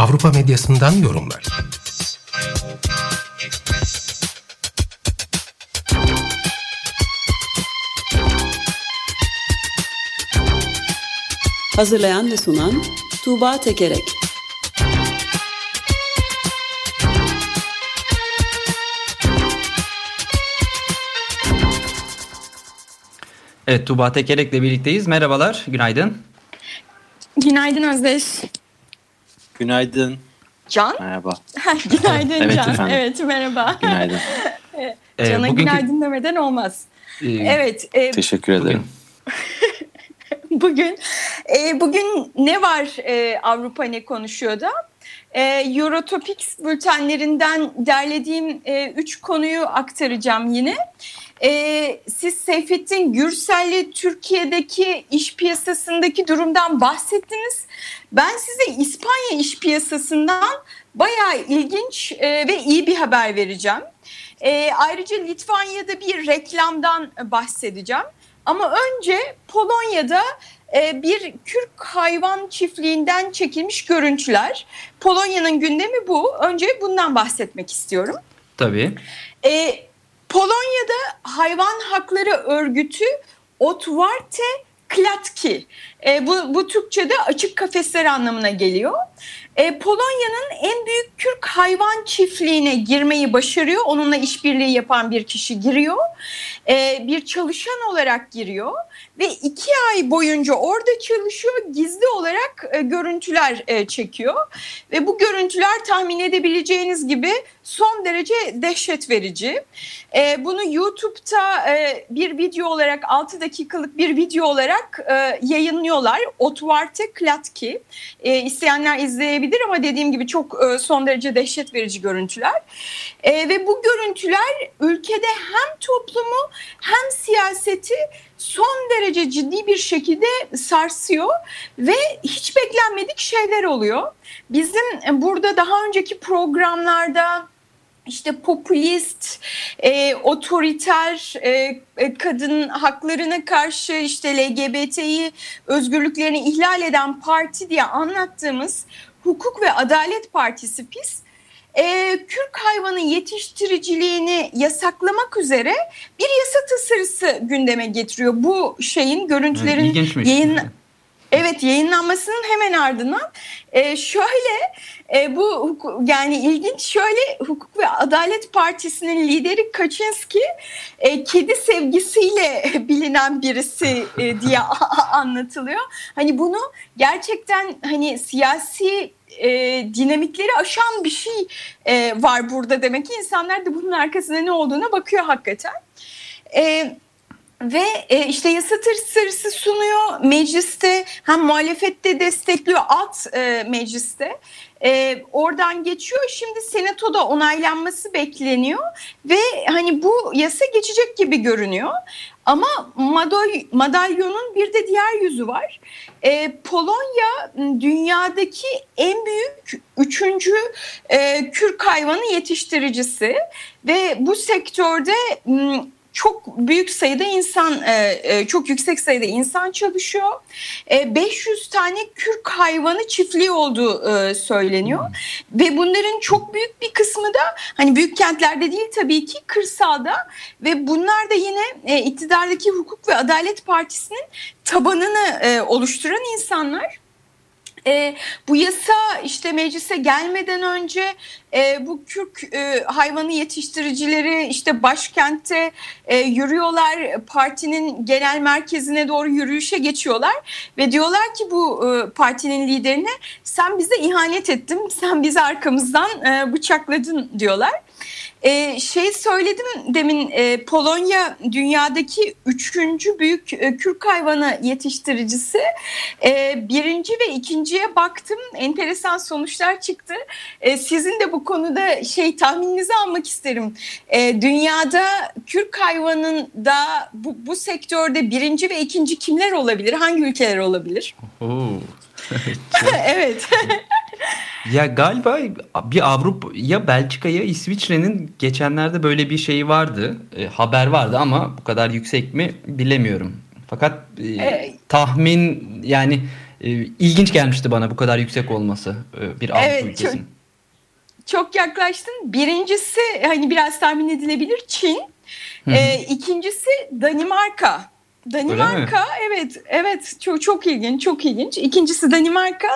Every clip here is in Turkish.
Avrupa medyasından yorumlar. Hazırlayan ve sunan Tuğba Tekerek Evet Tuğba Tekerek'le birlikteyiz. Merhabalar, günaydın. Günaydın Özdeş. Günaydın. Can? Merhaba. günaydın evet, Can. Efendim. Evet merhaba. Günaydın. Can'a Ee, bugünkü- günaydın demeden olmaz. Ee, Evet. e, Teşekkür ederim. bugün e, bugün ne var e, Avrupa ne konuşuyor da? E, Eurotopics bültenlerinden derlediğim e, üç konuyu aktaracağım yine. E, siz Seyfettin Gürsel'le Türkiye'deki iş piyasasındaki durumdan bahsettiniz. Ben size İspanya iş piyasasından bayağı ilginç e, ve iyi bir haber vereceğim. E, ayrıca Litvanya'da bir reklamdan bahsedeceğim. Ama önce Polonya'da e, bir Kürk hayvan çiftliğinden çekilmiş görüntüler. Polonya'nın gündemi bu. Önce bundan bahsetmek istiyorum. Tabii. E, Polonya'da hayvan hakları örgütü Otwarte Klatki. E, bu, bu Türkçe'de açık kafesler anlamına geliyor. E, Polonya'nın en büyük Kürk hayvan çiftliğine girmeyi başarıyor. Onunla işbirliği yapan bir kişi giriyor. E, bir çalışan olarak giriyor ve iki ay boyunca orada çalışıyor. Gizli olarak e, görüntüler e, çekiyor ve bu görüntüler tahmin edebileceğiniz gibi son derece dehşet verici. E, bunu YouTube'da e, bir video olarak 6 dakikalık bir video olarak e, yayınlıyorlar. Otvarte Klatki. E, isteyenler izleyebilir ama dediğim gibi çok e, son derece dehşet verici görüntüler. E, ve bu görüntüler ülkede hem toplumu hem siyaseti son derece ciddi bir şekilde sarsıyor ve hiç beklenmedik şeyler oluyor. Bizim burada daha önceki programlarda işte popülist, e, otoriter, e, e, kadın haklarına karşı işte LGBT'yi özgürlüklerini ihlal eden parti diye anlattığımız Hukuk ve Adalet Partisi PİS, e, kürk hayvanı yetiştiriciliğini yasaklamak üzere bir yasa tasarısı gündeme getiriyor. Bu şeyin görüntülerin İlginçmiş. yayın, Evet yayınlanmasının hemen ardından e, şöyle e, bu yani ilginç şöyle Hukuk ve Adalet Partisi'nin lideri Kaczynski e, kedi sevgisiyle bilinen birisi e, diye anlatılıyor. Hani bunu gerçekten hani siyasi e, dinamikleri aşan bir şey e, var burada demek ki insanlar da bunun arkasında ne olduğuna bakıyor hakikaten. E, ve e, işte yasa tasarısı sunuyor mecliste. Hem muhalefette destekliyor alt e, mecliste. E, oradan geçiyor. Şimdi senatoda onaylanması bekleniyor. Ve hani bu yasa geçecek gibi görünüyor. Ama madoy, madalyonun bir de diğer yüzü var. E, Polonya dünyadaki en büyük üçüncü e, kürk hayvanı yetiştiricisi. Ve bu sektörde çok büyük sayıda insan, e, e, çok yüksek sayıda insan çalışıyor. E, 500 tane kürk hayvanı çiftliği olduğu e, söyleniyor. Ve bunların çok büyük bir kısmı da hani büyük kentlerde değil tabii ki kırsalda. Ve bunlar da yine e, iktidardaki Hukuk ve Adalet Partisi'nin tabanını e, oluşturan insanlar. E, bu yasa işte meclise gelmeden önce e, bu kürk e, hayvanı yetiştiricileri işte başkentte e, yürüyorlar partinin genel merkezine doğru yürüyüşe geçiyorlar ve diyorlar ki bu e, partinin liderine sen bize ihanet ettin sen bizi arkamızdan e, bıçakladın diyorlar. E, şey söyledim demin e, Polonya dünyadaki üçüncü büyük e, kürk hayvanı yetiştiricisi. E, birinci ve ikinciye baktım enteresan sonuçlar çıktı. E, sizin de bu konuda şey tahmininizi almak isterim. E, dünyada kürk hayvanında bu, bu sektörde birinci ve ikinci kimler olabilir? Hangi ülkeler olabilir? Oo. evet. Ya galiba bir Avrupa ya Belçika ya İsviçre'nin geçenlerde böyle bir şeyi vardı. E, haber vardı ama bu kadar yüksek mi bilemiyorum. Fakat e, e, tahmin yani e, ilginç gelmişti bana bu kadar yüksek olması e, bir Avrupa evet, ülkesinin. Çok, çok yaklaştın. Birincisi hani biraz tahmin edilebilir Çin. E, ikincisi Danimarka. Danimarka evet evet çok çok ilginç çok ilginç. İkincisi Danimarka,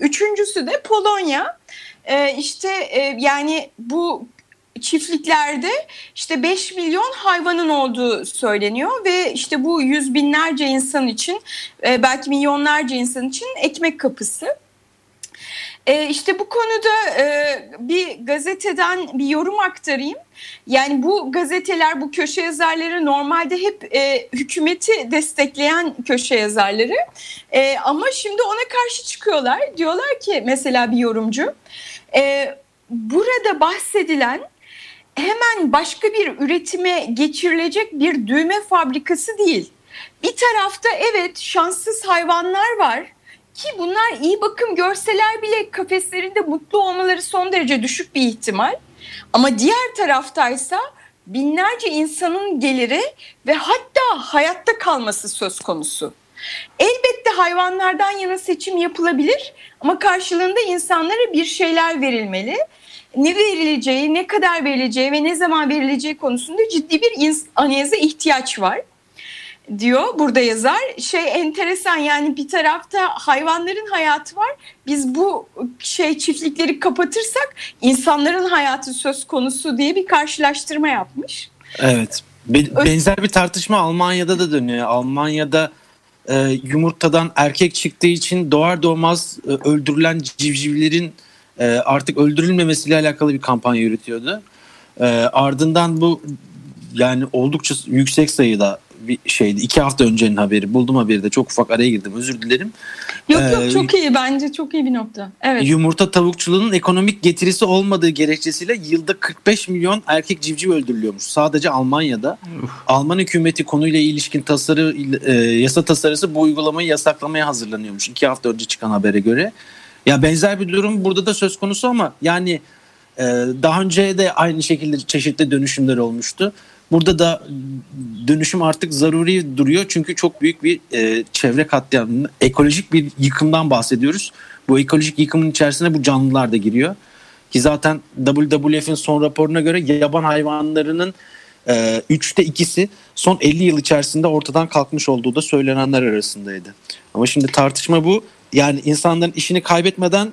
üçüncüsü de Polonya. Ee, işte e, yani bu çiftliklerde işte 5 milyon hayvanın olduğu söyleniyor ve işte bu yüz binlerce insan için e, belki milyonlarca insan için ekmek kapısı. E, işte bu konuda e, bir gazeteden bir yorum aktarayım. Yani bu gazeteler, bu köşe yazarları normalde hep e, hükümeti destekleyen köşe yazarları. E, ama şimdi ona karşı çıkıyorlar. Diyorlar ki mesela bir yorumcu, e, burada bahsedilen hemen başka bir üretime geçirilecek bir düğme fabrikası değil. Bir tarafta evet şanssız hayvanlar var ki bunlar iyi bakım görseler bile kafeslerinde mutlu olmaları son derece düşük bir ihtimal. Ama diğer taraftaysa binlerce insanın geliri ve hatta hayatta kalması söz konusu. Elbette hayvanlardan yana seçim yapılabilir ama karşılığında insanlara bir şeyler verilmeli. Ne verileceği, ne kadar verileceği ve ne zaman verileceği konusunda ciddi bir analize ihtiyaç var diyor burada yazar. Şey enteresan yani bir tarafta hayvanların hayatı var. Biz bu şey çiftlikleri kapatırsak insanların hayatı söz konusu diye bir karşılaştırma yapmış. Evet. Benzer bir tartışma Almanya'da da dönüyor. Almanya'da e, yumurtadan erkek çıktığı için doğar doğmaz e, öldürülen civcivlerin e, artık öldürülmemesiyle alakalı bir kampanya yürütüyordu. E, ardından bu yani oldukça yüksek sayıda bir şeydi. İki hafta öncenin haberi. Buldum haberi de çok ufak araya girdim. Özür dilerim. Yok yok ee, çok iyi bence çok iyi bir nokta. Evet. Yumurta tavukçuluğunun ekonomik getirisi olmadığı gerekçesiyle yılda 45 milyon erkek civciv öldürülüyormuş. Sadece Almanya'da. Uf. Alman hükümeti konuyla ilişkin tasarı e, yasa tasarısı bu uygulamayı yasaklamaya hazırlanıyormuş. İki hafta önce çıkan habere göre. Ya benzer bir durum burada da söz konusu ama yani e, daha önce de aynı şekilde çeşitli dönüşümler olmuştu. Burada da dönüşüm artık zaruri duruyor çünkü çok büyük bir e, çevre katliamı, ekolojik bir yıkımdan bahsediyoruz. Bu ekolojik yıkımın içerisine bu canlılar da giriyor. Ki zaten WWF'in son raporuna göre yaban hayvanlarının e, üçte ikisi son 50 yıl içerisinde ortadan kalkmış olduğu da söylenenler arasındaydı. Ama şimdi tartışma bu. Yani insanların işini kaybetmeden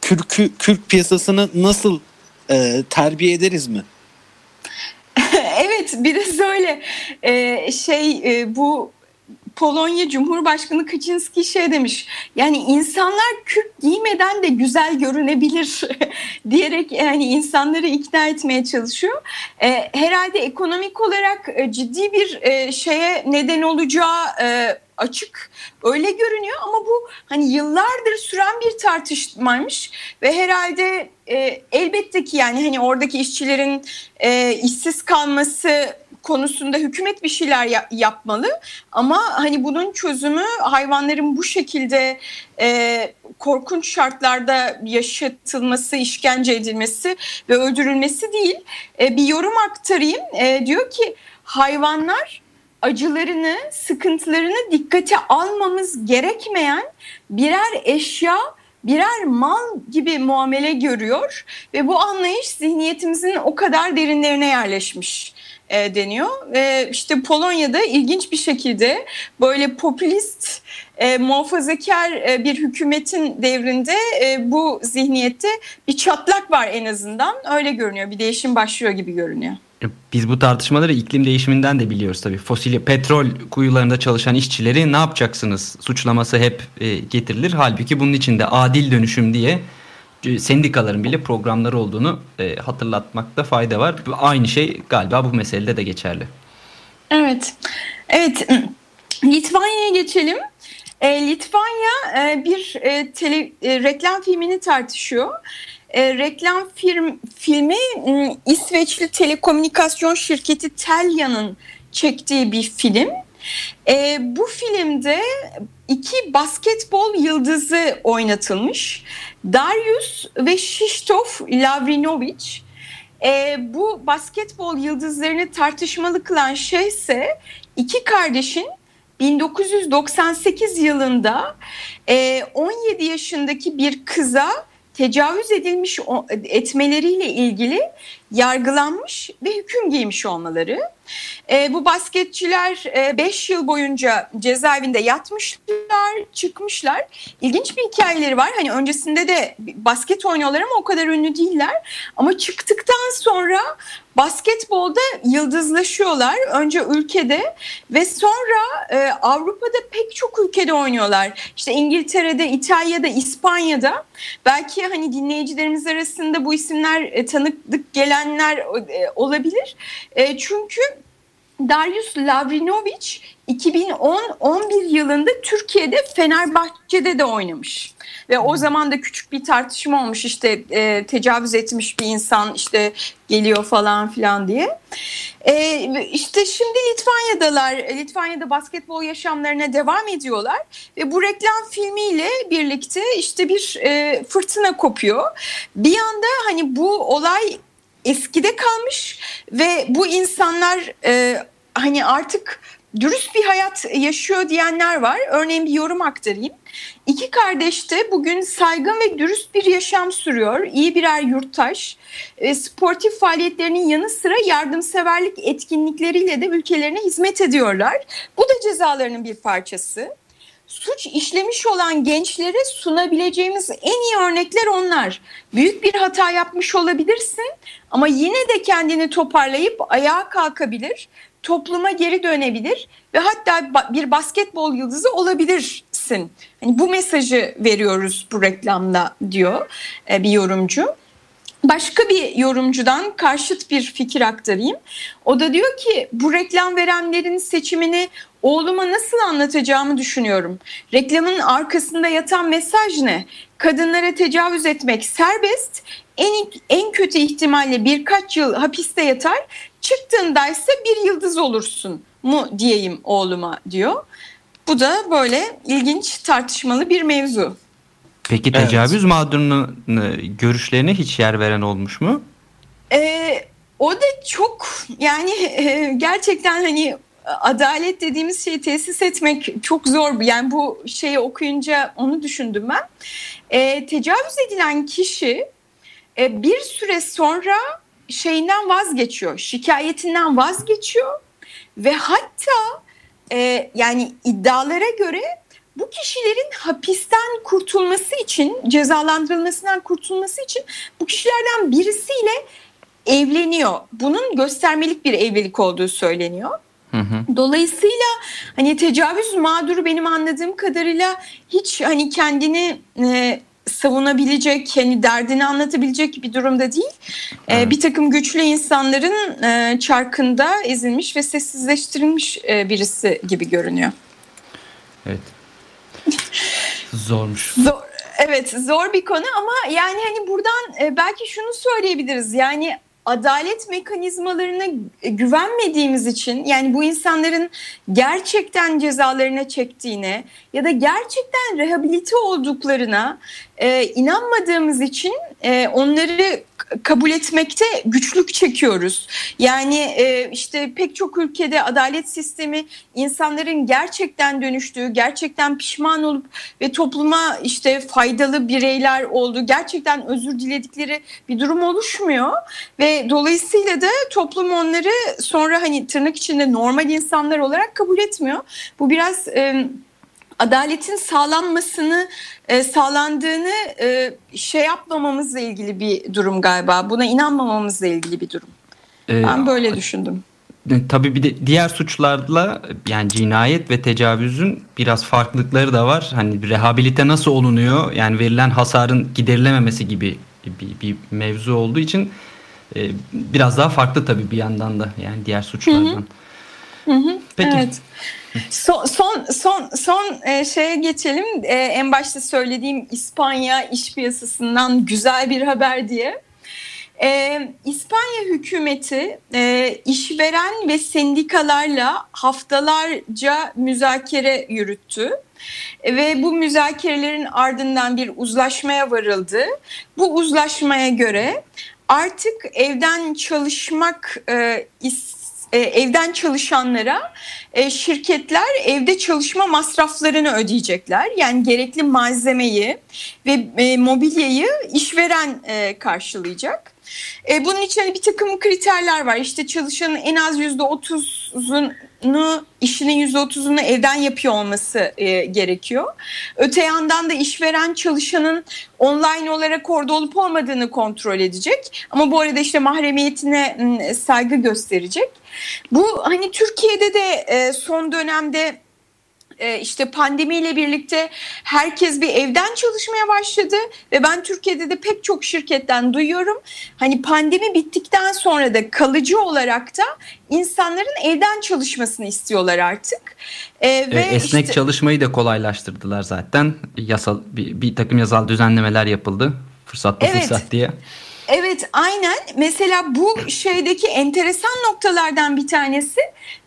kürkü, kürk piyasasını nasıl e, terbiye ederiz mi? Biraz öyle ee, şey e, bu Polonya Cumhurbaşkanı Kaczynski şey demiş. Yani insanlar kürk giymeden de güzel görünebilir diyerek yani insanları ikna etmeye çalışıyor. E, herhalde ekonomik olarak e, ciddi bir e, şeye neden olacağı e, açık öyle görünüyor ama bu hani yıllardır süren bir tartışmaymış ve herhalde e, elbette ki yani hani oradaki işçilerin e, işsiz kalması konusunda hükümet bir şeyler ya- yapmalı ama hani bunun çözümü hayvanların bu şekilde e, korkunç şartlarda yaşatılması, işkence edilmesi ve öldürülmesi değil. E, bir yorum aktarayım. E, diyor ki hayvanlar acılarını, sıkıntılarını dikkate almamız gerekmeyen birer eşya, birer mal gibi muamele görüyor ve bu anlayış zihniyetimizin o kadar derinlerine yerleşmiş e, deniyor. Ve işte Polonya'da ilginç bir şekilde böyle popülist, e, muhafazakar e, bir hükümetin devrinde e, bu zihniyette bir çatlak var en azından. Öyle görünüyor. Bir değişim başlıyor gibi görünüyor. Biz bu tartışmaları iklim değişiminden de biliyoruz tabii. Fosil petrol kuyularında çalışan işçileri ne yapacaksınız suçlaması hep e, getirilir. Halbuki bunun için de adil dönüşüm diye sendikaların bile programları olduğunu e, hatırlatmakta fayda var. Aynı şey galiba bu meselede de geçerli. Evet. Evet. Litvanya'ya geçelim. E, Litvanya e, bir e, tele, e, reklam filmini tartışıyor. E, reklam film filmi e, İsveçli telekomünikasyon şirketi Telia'nın çektiği bir film. E, bu filmde iki basketbol yıldızı oynatılmış. Darius ve Shistov Lavrinovic. E, bu basketbol yıldızlarını tartışmalı kılan şey ise iki kardeşin 1998 yılında 17 yaşındaki bir kıza tecavüz edilmiş etmeleriyle ilgili yargılanmış ve hüküm giymiş olmaları. E, bu basketçiler 5 e, yıl boyunca cezaevinde yatmışlar, çıkmışlar. İlginç bir hikayeleri var. Hani öncesinde de basket oynuyorlar ama o kadar ünlü değiller. Ama çıktıktan sonra basketbolda yıldızlaşıyorlar. Önce ülkede ve sonra e, Avrupa'da pek çok ülkede oynuyorlar. İşte İngiltere'de, İtalya'da, İspanya'da. Belki hani dinleyicilerimiz arasında bu isimler e, tanıdık gelenler e, olabilir. E, çünkü Darius Lavrinovic 2010-11 yılında Türkiye'de Fenerbahçe'de de oynamış. Ve o zaman da küçük bir tartışma olmuş işte e, tecavüz etmiş bir insan işte geliyor falan filan diye. E, işte şimdi Litvanya'dalar, Litvanya'da basketbol yaşamlarına devam ediyorlar. Ve bu reklam filmiyle birlikte işte bir e, fırtına kopuyor. Bir anda hani bu olay eskide kalmış ve bu insanlar e, hani artık dürüst bir hayat yaşıyor diyenler var. Örneğin bir yorum aktarayım. İki kardeş de bugün saygın ve dürüst bir yaşam sürüyor. İyi birer yurttaş. E, sportif faaliyetlerinin yanı sıra yardımseverlik etkinlikleriyle de ülkelerine hizmet ediyorlar. Bu da cezalarının bir parçası suç işlemiş olan gençlere sunabileceğimiz en iyi örnekler onlar. Büyük bir hata yapmış olabilirsin ama yine de kendini toparlayıp ayağa kalkabilir, topluma geri dönebilir ve hatta bir basketbol yıldızı olabilirsin. Hani bu mesajı veriyoruz bu reklamda diyor e, bir yorumcu. Başka bir yorumcudan karşıt bir fikir aktarayım. O da diyor ki bu reklam verenlerin seçimini oğluma nasıl anlatacağımı düşünüyorum. Reklamın arkasında yatan mesaj ne? Kadınlara tecavüz etmek serbest, en, en kötü ihtimalle birkaç yıl hapiste yatar, çıktığında ise bir yıldız olursun mu diyeyim oğluma diyor. Bu da böyle ilginç tartışmalı bir mevzu. Peki tecavüz evet. mağdurunun görüşlerine hiç yer veren olmuş mu? Ee, o da çok yani e, gerçekten hani adalet dediğimiz şeyi tesis etmek çok zor. Yani bu şeyi okuyunca onu düşündüm ben. E, tecavüz edilen kişi e, bir süre sonra şeyinden vazgeçiyor, şikayetinden vazgeçiyor ve hatta e, yani iddialara göre bu kişilerin hapisten kurtulması için, cezalandırılmasından kurtulması için bu kişilerden birisiyle evleniyor. Bunun göstermelik bir evlilik olduğu söyleniyor. Dolayısıyla hani tecavüz mağduru benim anladığım kadarıyla hiç hani kendini e, savunabilecek, hani derdini anlatabilecek bir durumda değil. E, bir takım güçlü insanların e, çarkında ezilmiş ve sessizleştirilmiş e, birisi gibi görünüyor. Evet. Zormuş. Zor, evet zor bir konu ama yani hani buradan e, belki şunu söyleyebiliriz. Yani adalet mekanizmalarına güvenmediğimiz için yani bu insanların gerçekten cezalarına çektiğine ya da gerçekten rehabilite olduklarına e, inanmadığımız için e, onları kabul etmekte güçlük çekiyoruz. Yani e, işte pek çok ülkede adalet sistemi insanların gerçekten dönüştüğü, gerçekten pişman olup ve topluma işte faydalı bireyler olduğu, gerçekten özür diledikleri bir durum oluşmuyor ve dolayısıyla da toplum onları sonra hani tırnak içinde normal insanlar olarak kabul etmiyor. Bu biraz e, adaletin sağlanmasını e, sağlandığını e, şey yapmamamızla ilgili bir durum galiba. Buna inanmamamızla ilgili bir durum. Ee, ben böyle düşündüm. tabii bir de diğer suçlarla yani cinayet ve tecavüzün biraz farklılıkları da var. Hani rehabilite nasıl olunuyor? Yani verilen hasarın giderilememesi gibi bir, bir mevzu olduğu için e, biraz daha farklı tabii bir yandan da yani diğer suçlardan. Hı hı. Peki. Evet. Son son son son e, şeye geçelim. E, en başta söylediğim İspanya iş piyasasından güzel bir haber diye. E, İspanya hükümeti e, işveren ve sendikalarla haftalarca müzakere yürüttü ve bu müzakerelerin ardından bir uzlaşmaya varıldı. Bu uzlaşmaya göre artık evden çalışmak e, is, e, evden çalışanlara e, şirketler evde çalışma masraflarını ödeyecekler. Yani gerekli malzemeyi ve e, mobilyayı işveren e, karşılayacak. E, bunun için hani bir takım kriterler var. İşte çalışanın en az yüzde otuzunu işinin yüzde otuzunu evden yapıyor olması e, gerekiyor. Öte yandan da işveren çalışanın online olarak orada olup olmadığını kontrol edecek. Ama bu arada işte mahremiyetine saygı gösterecek. Bu hani Türkiye'de de e, son dönemde e, işte pandemiyle birlikte herkes bir evden çalışmaya başladı ve ben Türkiye'de de pek çok şirketten duyuyorum. Hani pandemi bittikten sonra da kalıcı olarak da insanların evden çalışmasını istiyorlar artık. Ee, ve esnek işte, çalışmayı da kolaylaştırdılar zaten. Yasal bir, bir takım yasal düzenlemeler yapıldı. Fırsat bu evet. fırsat diye. Evet aynen mesela bu şeydeki enteresan noktalardan bir tanesi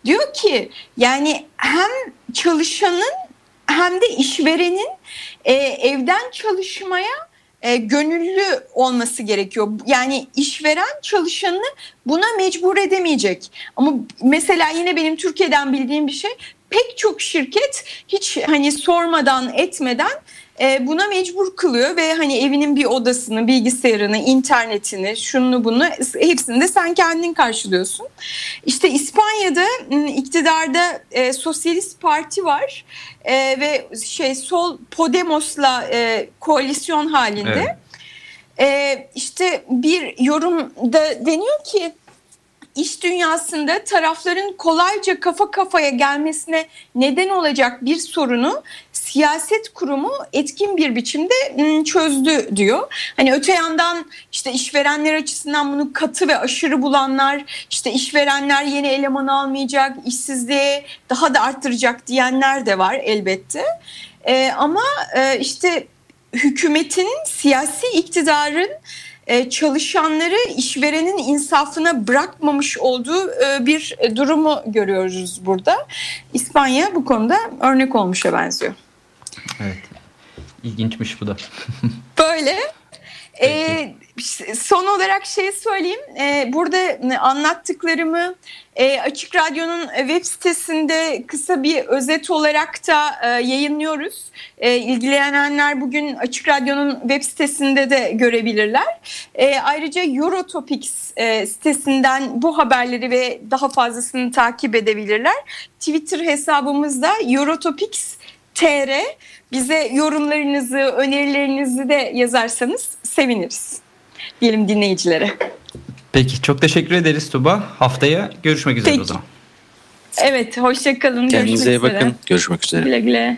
diyor ki yani hem çalışanın hem de işverenin e, evden çalışmaya e, gönüllü olması gerekiyor. Yani işveren çalışanını buna mecbur edemeyecek. Ama mesela yine benim Türkiye'den bildiğim bir şey pek çok şirket hiç hani sormadan etmeden e, buna mecbur kılıyor ve hani evinin bir odasını, bilgisayarını, internetini, şunu bunu hepsini de sen kendin karşılıyorsun. İşte İspanya'da iktidarda e, Sosyalist Parti var e, ve şey sol Podemos'la e, koalisyon halinde. Evet. İşte bir yorumda deniyor ki iş dünyasında tarafların kolayca kafa kafaya gelmesine neden olacak bir sorunu siyaset kurumu etkin bir biçimde çözdü diyor. Hani öte yandan işte işverenler açısından bunu katı ve aşırı bulanlar işte işverenler yeni eleman almayacak, işsizliği daha da arttıracak diyenler de var elbette. Ee, ama e, işte hükümetin siyasi iktidarın çalışanları işverenin insafına bırakmamış olduğu bir durumu görüyoruz burada. İspanya bu konuda örnek olmuşa benziyor. Evet. İlginçmiş bu da. Böyle. Ee, son olarak şey söyleyeyim. Ee, burada anlattıklarımı e, Açık Radyo'nun web sitesinde kısa bir özet olarak da e, yayınlıyoruz. E, ilgilenenler bugün Açık Radyo'nun web sitesinde de görebilirler. E, ayrıca Eurotopics e, sitesinden bu haberleri ve daha fazlasını takip edebilirler. Twitter hesabımızda Eurotopics TR bize yorumlarınızı, önerilerinizi de yazarsanız seviniriz. Diyelim dinleyicilere. Peki çok teşekkür ederiz Tuba. Haftaya görüşmek üzere Peki. o zaman. Evet hoşçakalın. Kendinize iyi bakın. Görüşmek üzere. Güle güle.